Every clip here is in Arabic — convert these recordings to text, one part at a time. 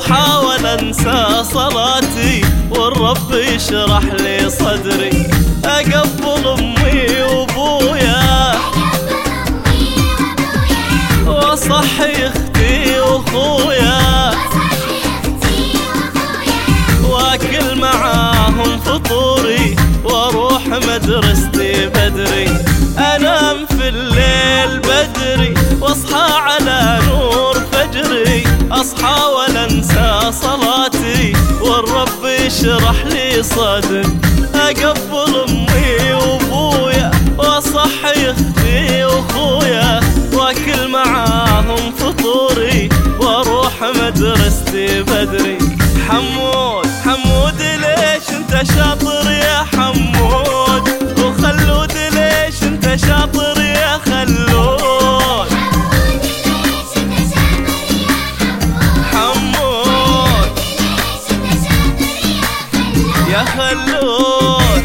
ولا انسى صلاتي والرب يشرح لي صدري. اقبل أمي وأبويا. وأصحي أختي وأخويا. وأكل معاهم فطوري صدري اقبل أمي وأبويا وأصحي أختي وأخويا وأكل معاهم فطوري وأروح مدرستي بدري. خلود.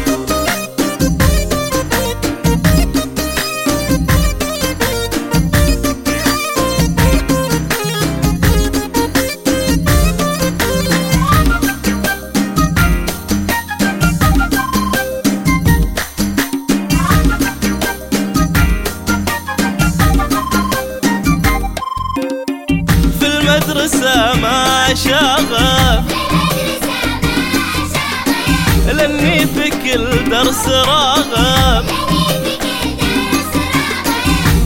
في المدرسة ما شغف لأني في كل درس راغب.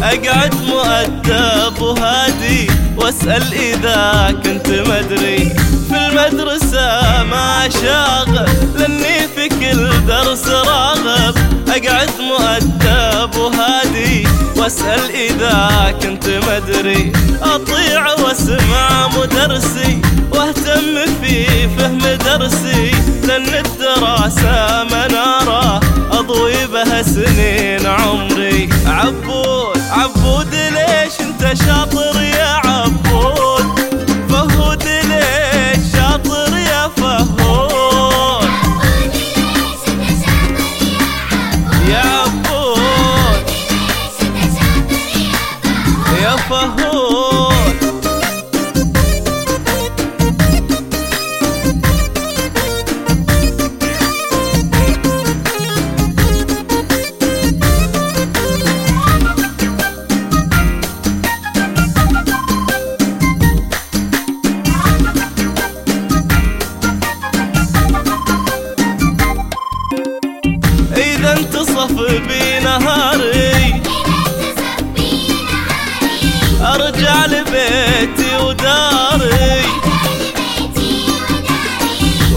أقعد مؤدب وهادي وأسأل إذا كنت مدري. في المدرسة ما شاغب لأني في كل درس راغب. أقعد مؤدب وهادي وأسأل إذا كنت مدري. أطيع وأسمع مدرسي. واهتم في فهم درسي لأن الدراسة منارة اضوي بها سنين عمري. عبود عبود ليش انت شاطر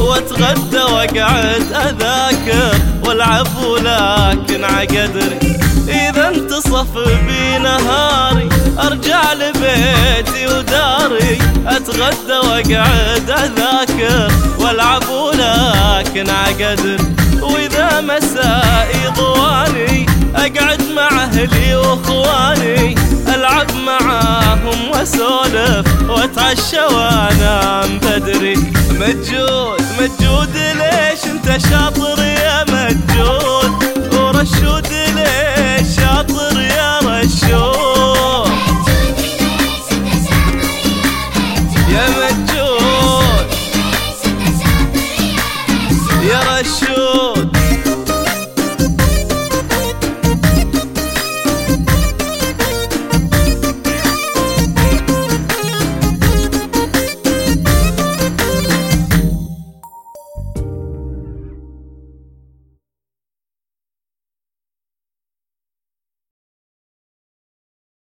واتغدى واقعد أذاكر والعب ولكن عقدري إذا انتصف بي نهاري أرجع لبيتي وداري. أتغدى واقعد أذاكر والعب ولكن عقدري وإذا مسائي ضواني أقعد مع أهلي وأخواني. ألعب معاهم وأسولف وأتعشى وأنام بدري. مجود مجود ليش انت شاطر يا